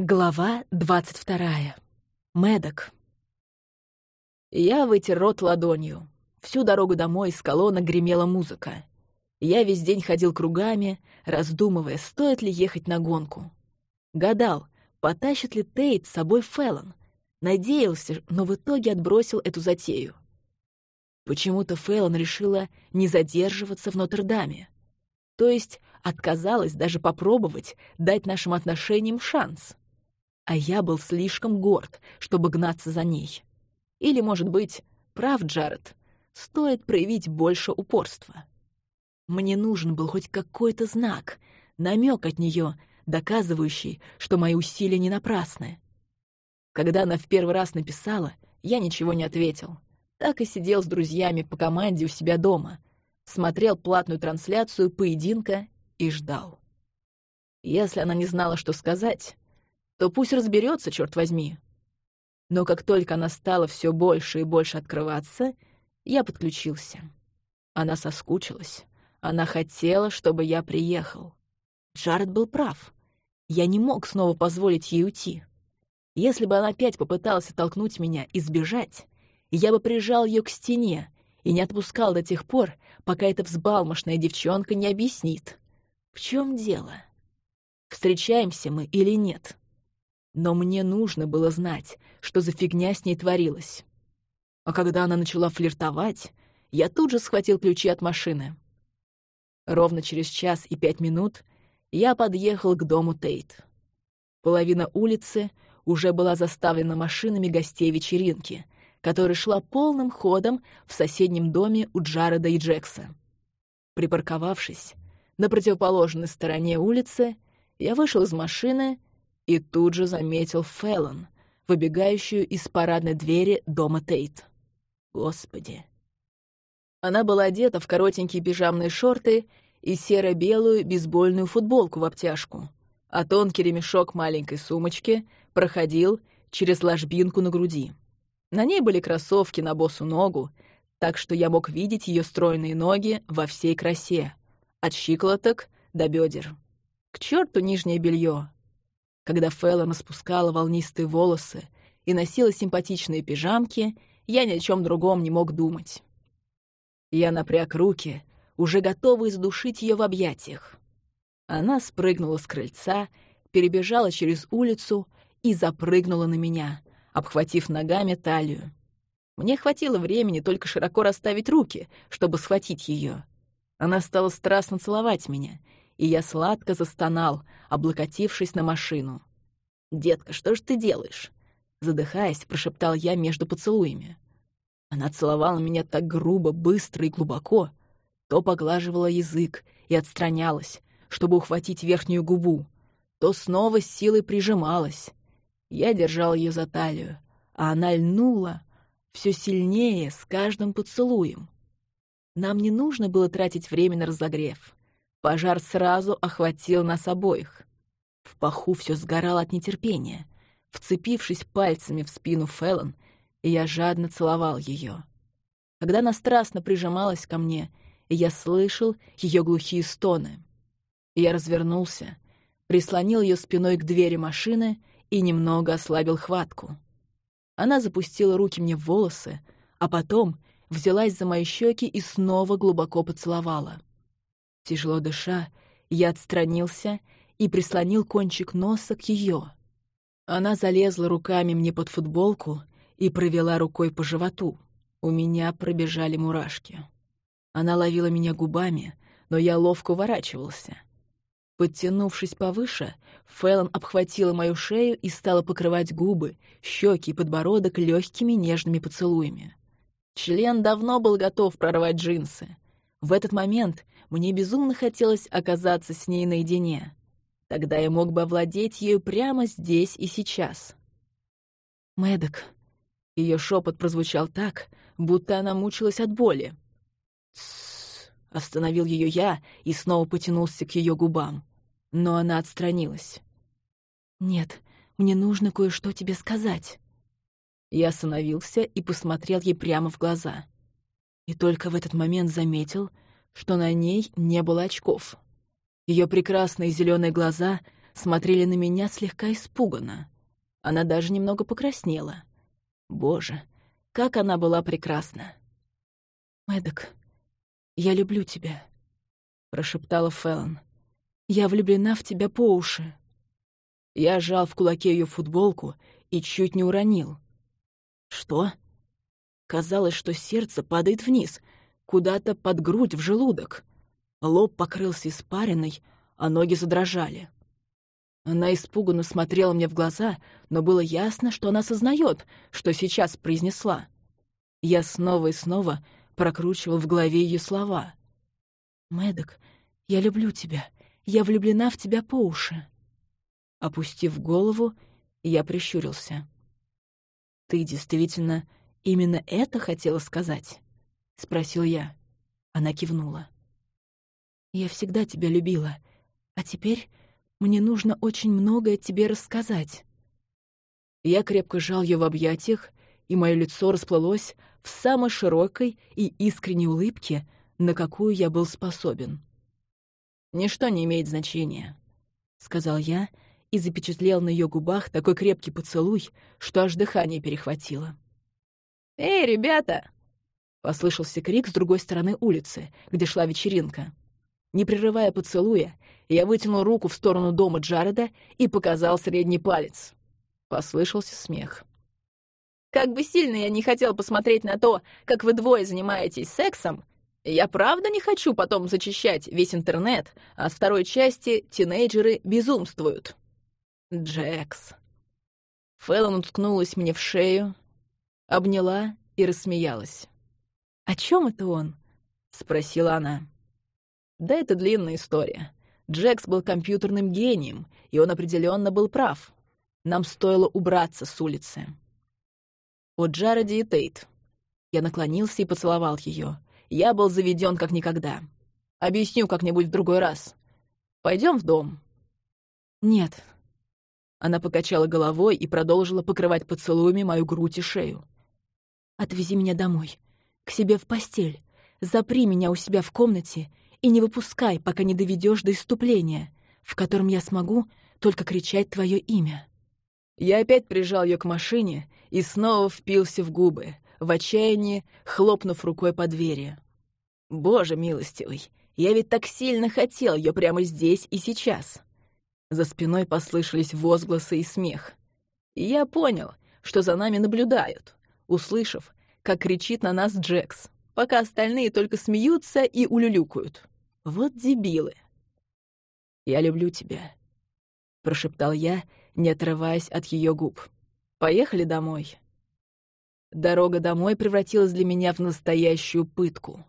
Глава двадцать вторая. Мэддок. Я вытер рот ладонью. Всю дорогу домой из колонок гремела музыка. Я весь день ходил кругами, раздумывая, стоит ли ехать на гонку. Гадал, потащит ли Тейт с собой Феллон. Надеялся, но в итоге отбросил эту затею. Почему-то Феллон решила не задерживаться в Нотр-Даме. То есть отказалась даже попробовать дать нашим отношениям шанс а я был слишком горд, чтобы гнаться за ней. Или, может быть, прав Джаред, стоит проявить больше упорства. Мне нужен был хоть какой-то знак, намек от нее, доказывающий, что мои усилия не напрасны. Когда она в первый раз написала, я ничего не ответил. Так и сидел с друзьями по команде у себя дома, смотрел платную трансляцию поединка и ждал. Если она не знала, что сказать, то пусть разберется, черт возьми. Но как только она стала все больше и больше открываться, я подключился. Она соскучилась. Она хотела, чтобы я приехал. Джаред был прав. Я не мог снова позволить ей уйти. Если бы она опять попыталась оттолкнуть меня и сбежать, я бы прижал ее к стене и не отпускал до тех пор, пока эта взбалмошная девчонка не объяснит. В чем дело? Встречаемся мы или нет? Но мне нужно было знать, что за фигня с ней творилась. А когда она начала флиртовать, я тут же схватил ключи от машины. Ровно через час и пять минут я подъехал к дому Тейт. Половина улицы уже была заставлена машинами гостей вечеринки, которая шла полным ходом в соседнем доме у Джареда и Джекса. Припарковавшись на противоположной стороне улицы, я вышел из машины и тут же заметил Феллон, выбегающую из парадной двери дома Тейт. Господи. Она была одета в коротенькие пижамные шорты и серо-белую бейсбольную футболку в обтяжку, а тонкий ремешок маленькой сумочки проходил через ложбинку на груди. На ней были кроссовки на босу ногу, так что я мог видеть ее стройные ноги во всей красе, от щиколоток до бедер. К черту нижнее белье, когда Фэллон распускала волнистые волосы и носила симпатичные пижамки, я ни о чем другом не мог думать. Я напряг руки, уже готовый задушить ее в объятиях. Она спрыгнула с крыльца, перебежала через улицу и запрыгнула на меня, обхватив ногами талию. Мне хватило времени только широко расставить руки, чтобы схватить ее. Она стала страстно целовать меня, и я сладко застонал, облокотившись на машину. «Детка, что же ты делаешь?» Задыхаясь, прошептал я между поцелуями. Она целовала меня так грубо, быстро и глубоко, то поглаживала язык и отстранялась, чтобы ухватить верхнюю губу, то снова с силой прижималась. Я держал ее за талию, а она льнула все сильнее с каждым поцелуем. Нам не нужно было тратить время на разогрев. Пожар сразу охватил нас обоих. В паху все сгорало от нетерпения. Вцепившись пальцами в спину Феллон, я жадно целовал ее. Когда она страстно прижималась ко мне, я слышал ее глухие стоны. Я развернулся, прислонил ее спиной к двери машины и немного ослабил хватку. Она запустила руки мне в волосы, а потом взялась за мои щеки и снова глубоко поцеловала. Тяжело дыша, я отстранился и прислонил кончик носа к ее. Она залезла руками мне под футболку и провела рукой по животу. У меня пробежали мурашки. Она ловила меня губами, но я ловко уворачивался. Подтянувшись повыше, Фэллон обхватила мою шею и стала покрывать губы, щеки и подбородок легкими нежными поцелуями. Член давно был готов прорвать джинсы. В этот момент мне безумно хотелось оказаться с ней наедине. Тогда я мог бы овладеть ею прямо здесь и сейчас. Мэддок. Ее шепот прозвучал так, будто она мучилась от боли. «Тссс!» — остановил ее я и снова потянулся к ее губам. Но она отстранилась. «Нет, мне нужно кое-что тебе сказать». Я остановился и посмотрел ей прямо в глаза. И только в этот момент заметил, что на ней не было очков. Ее прекрасные зеленые глаза смотрели на меня слегка испуганно. Она даже немного покраснела. Боже, как она была прекрасна! «Мэддок, я люблю тебя», — прошептала Фэллон. «Я влюблена в тебя по уши». Я сжал в кулаке ее футболку и чуть не уронил. «Что?» Казалось, что сердце падает вниз, куда-то под грудь, в желудок. Лоб покрылся испариной, а ноги задрожали. Она испуганно смотрела мне в глаза, но было ясно, что она сознает, что сейчас произнесла. Я снова и снова прокручивал в голове ее слова. «Мэддок, я люблю тебя. Я влюблена в тебя по уши». Опустив голову, я прищурился. «Ты действительно именно это хотела сказать?» — спросил я. Она кивнула. «Я всегда тебя любила, а теперь мне нужно очень многое тебе рассказать». Я крепко жал ее в объятиях, и мое лицо расплылось в самой широкой и искренней улыбке, на какую я был способен. «Ничто не имеет значения», — сказал я и запечатлел на ее губах такой крепкий поцелуй, что аж дыхание перехватило. «Эй, ребята!» — послышался крик с другой стороны улицы, где шла вечеринка. Не прерывая поцелуя, я вытянул руку в сторону дома Джареда и показал средний палец. Послышался смех. «Как бы сильно я не хотел посмотреть на то, как вы двое занимаетесь сексом, я правда не хочу потом зачищать весь интернет, а с второй части тинейджеры безумствуют». Джекс. Фэллон уткнулась мне в шею, обняла и рассмеялась. «О чем это он?» — спросила она. Да это длинная история. Джекс был компьютерным гением, и он определенно был прав. Нам стоило убраться с улицы. У Джареди и Тейт. Я наклонился и поцеловал ее. Я был заведен как никогда. Объясню как-нибудь в другой раз. Пойдем в дом. Нет. Она покачала головой и продолжила покрывать поцелуями мою грудь и шею. Отвези меня домой, к себе в постель. Запри меня у себя в комнате и не выпускай, пока не доведешь до иступления, в котором я смогу только кричать твое имя». Я опять прижал ее к машине и снова впился в губы, в отчаянии хлопнув рукой по двери. «Боже милостивый, я ведь так сильно хотел ее прямо здесь и сейчас!» За спиной послышались возгласы и смех. И я понял, что за нами наблюдают, услышав, как кричит на нас Джекс пока остальные только смеются и улюлюкают. Вот дебилы. «Я люблю тебя», — прошептал я, не отрываясь от ее губ. «Поехали домой». Дорога домой превратилась для меня в настоящую пытку.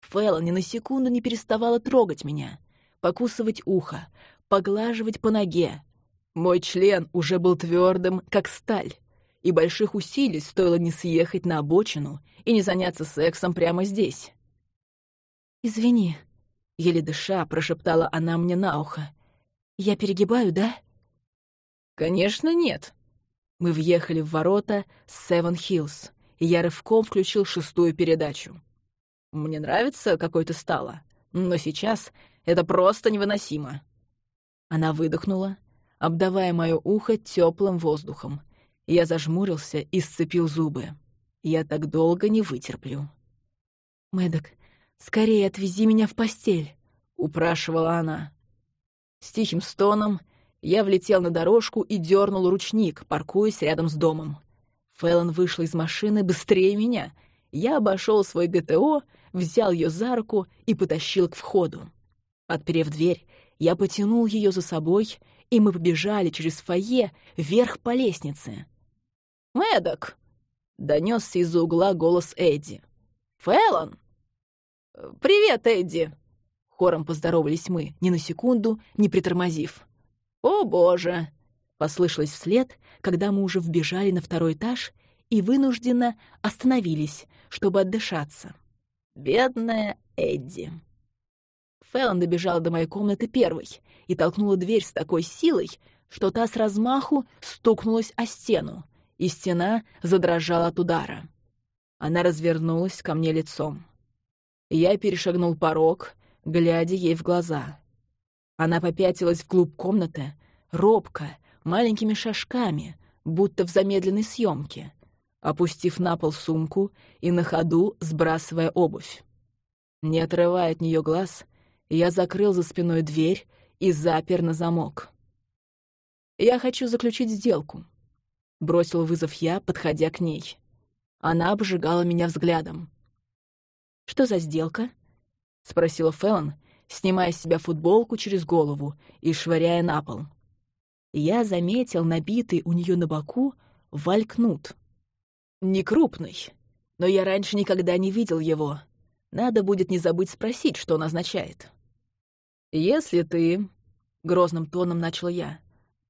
Фэллон ни на секунду не переставала трогать меня, покусывать ухо, поглаживать по ноге. Мой член уже был твердым, как сталь и больших усилий стоило не съехать на обочину и не заняться сексом прямо здесь. «Извини», — еле дыша прошептала она мне на ухо. «Я перегибаю, да?» «Конечно, нет». Мы въехали в ворота Севен Хиллз, и я рывком включил шестую передачу. Мне нравится, какой ты стала, но сейчас это просто невыносимо. Она выдохнула, обдавая мое ухо теплым воздухом, я зажмурился и сцепил зубы. Я так долго не вытерплю. «Мэддок, скорее отвези меня в постель», — упрашивала она. С тихим стоном я влетел на дорожку и дернул ручник, паркуясь рядом с домом. Фэллон вышла из машины быстрее меня. Я обошел свой ГТО, взял ее за руку и потащил к входу. Отперев дверь, я потянул ее за собой, и мы побежали через фойе вверх по лестнице. «Мэддок!» — донесся из-за угла голос Эдди. «Фэллон!» «Привет, Эдди!» Хором поздоровались мы, ни на секунду не притормозив. «О, боже!» — послышалось вслед, когда мы уже вбежали на второй этаж и вынужденно остановились, чтобы отдышаться. «Бедная Эдди!» Фэллон добежала до моей комнаты первой и толкнула дверь с такой силой, что та с размаху стукнулась о стену, и стена задрожала от удара. Она развернулась ко мне лицом. Я перешагнул порог, глядя ей в глаза. Она попятилась вглубь комнаты, робко, маленькими шажками, будто в замедленной съемке, опустив на пол сумку и на ходу сбрасывая обувь. Не отрывая от нее глаз, я закрыл за спиной дверь и запер на замок. «Я хочу заключить сделку», — бросил вызов я, подходя к ней. Она обжигала меня взглядом. «Что за сделка?» — спросила Фэллон, снимая с себя футболку через голову и швыряя на пол. Я заметил набитый у нее на боку валькнут. Не крупный, но я раньше никогда не видел его. Надо будет не забыть спросить, что он означает. «Если ты...» — грозным тоном начал я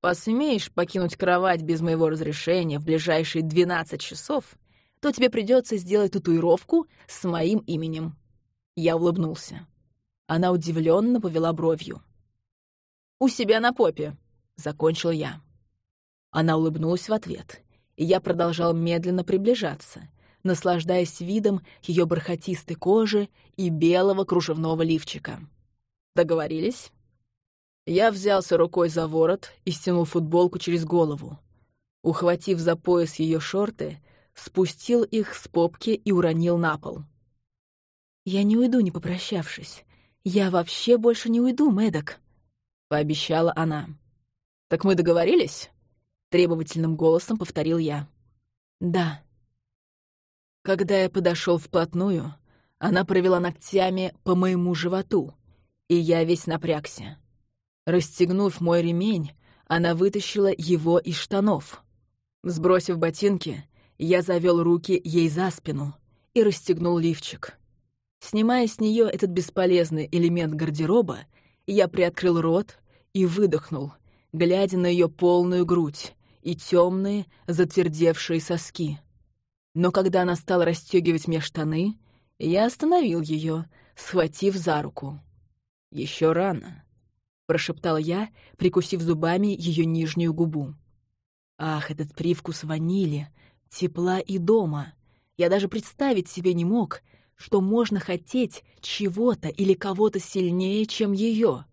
посмеешь покинуть кровать без моего разрешения в ближайшие 12 часов, то тебе придется сделать татуировку с моим именем». Я улыбнулся. Она удивленно повела бровью. «У себя на попе», — закончил я. Она улыбнулась в ответ, и я продолжал медленно приближаться, наслаждаясь видом ее бархатистой кожи и белого кружевного лифчика. «Договорились?» Я взялся рукой за ворот и стянул футболку через голову. Ухватив за пояс ее шорты, спустил их с попки и уронил на пол. «Я не уйду, не попрощавшись. Я вообще больше не уйду, Мэддок», — пообещала она. «Так мы договорились?» — требовательным голосом повторил я. «Да». Когда я подошел вплотную, она провела ногтями по моему животу, и я весь напрягся. Расстегнув мой ремень, она вытащила его из штанов. Сбросив ботинки, я завел руки ей за спину и расстегнул лифчик. Снимая с нее этот бесполезный элемент гардероба, я приоткрыл рот и выдохнул, глядя на ее полную грудь и темные, затвердевшие соски. Но когда она стала расстегивать мне штаны, я остановил ее, схватив за руку. Еще рано прошептал я, прикусив зубами ее нижнюю губу. Ах, этот привкус ванили, тепла и дома. Я даже представить себе не мог, что можно хотеть чего-то или кого-то сильнее, чем ее.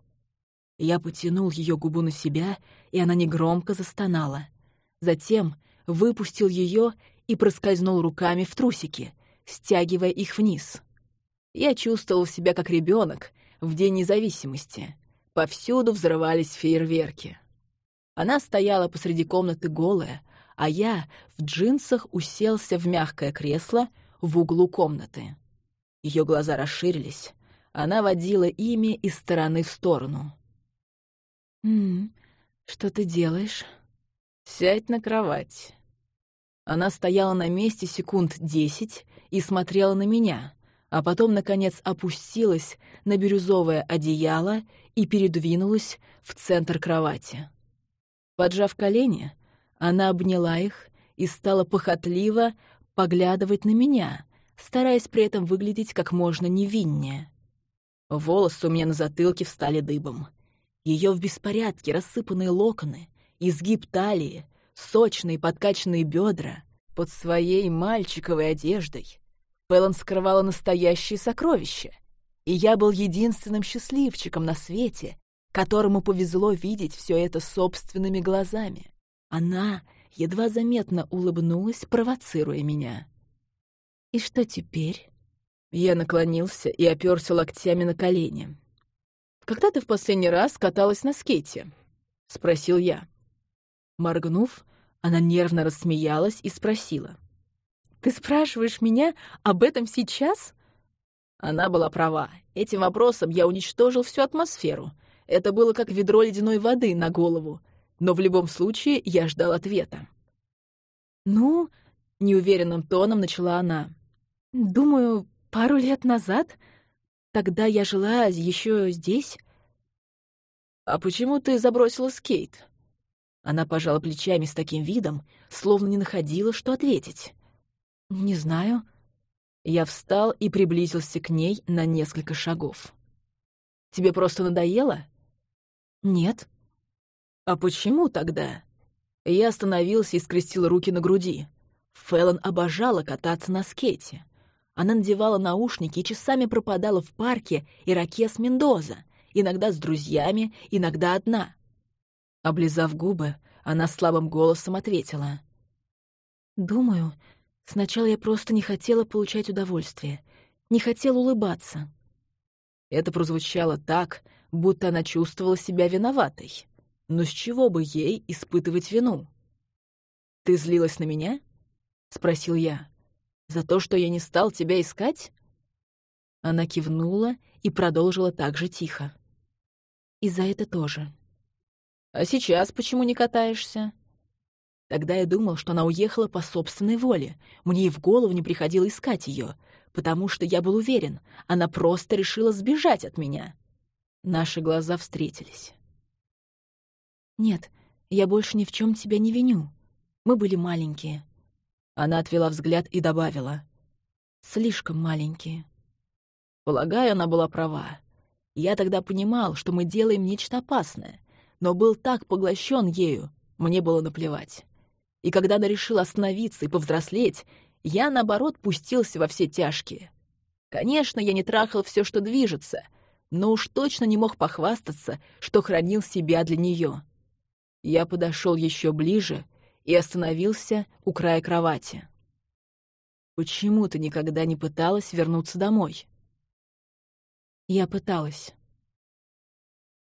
Я потянул ее губу на себя, и она негромко застонала. Затем выпустил ее и проскользнул руками в трусики, стягивая их вниз. Я чувствовал себя как ребенок в День независимости. Повсюду взрывались фейерверки. Она стояла посреди комнаты голая, а я в джинсах уселся в мягкое кресло в углу комнаты. Ее глаза расширились. Она водила ими из стороны в сторону. «М -м, что ты делаешь?» «Сядь на кровать». Она стояла на месте секунд десять и смотрела на меня, а потом, наконец, опустилась на бирюзовое одеяло и передвинулась в центр кровати. Поджав колени, она обняла их и стала похотливо поглядывать на меня, стараясь при этом выглядеть как можно невиннее. Волосы у меня на затылке встали дыбом. Ее в беспорядке рассыпанные локоны, изгиб талии, сочные подкачанные бедра под своей мальчиковой одеждой. Фэллон скрывала настоящее сокровище — и я был единственным счастливчиком на свете, которому повезло видеть все это собственными глазами. Она едва заметно улыбнулась, провоцируя меня. «И что теперь?» Я наклонился и оперся локтями на колени. «Когда ты в последний раз каталась на скейте?» — спросил я. Моргнув, она нервно рассмеялась и спросила. «Ты спрашиваешь меня об этом сейчас?» Она была права. Этим вопросом я уничтожил всю атмосферу. Это было как ведро ледяной воды на голову. Но в любом случае я ждал ответа. «Ну...» — неуверенным тоном начала она. «Думаю, пару лет назад. Тогда я жила еще здесь». «А почему ты забросила скейт?» Она пожала плечами с таким видом, словно не находила, что ответить. «Не знаю», я встал и приблизился к ней на несколько шагов. «Тебе просто надоело?» «Нет». «А почему тогда?» Я остановился и скрестил руки на груди. Фэллон обожала кататься на скейте. Она надевала наушники и часами пропадала в парке Иракес Мендоза, иногда с друзьями, иногда одна. Облизав губы, она слабым голосом ответила. «Думаю, сначала я просто не хотела получать удовольствие, не хотела улыбаться». Это прозвучало так, будто она чувствовала себя виноватой. Но с чего бы ей испытывать вину? «Ты злилась на меня?» — спросил я. «За то, что я не стал тебя искать?» Она кивнула и продолжила так же тихо. «И за это тоже». «А сейчас почему не катаешься?» Тогда я думал, что она уехала по собственной воле. Мне и в голову не приходило искать ее, потому что я был уверен, она просто решила сбежать от меня. Наши глаза встретились. «Нет, я больше ни в чем тебя не виню. Мы были маленькие». Она отвела взгляд и добавила. «Слишком маленькие». Полагаю, она была права. Я тогда понимал, что мы делаем нечто опасное, но был так поглощен ею, мне было наплевать. И когда она решила остановиться и повзрослеть, я, наоборот, пустился во все тяжкие. Конечно, я не трахал все, что движется, но уж точно не мог похвастаться, что хранил себя для нее. Я подошел еще ближе и остановился у края кровати. «Почему ты никогда не пыталась вернуться домой?» «Я пыталась»,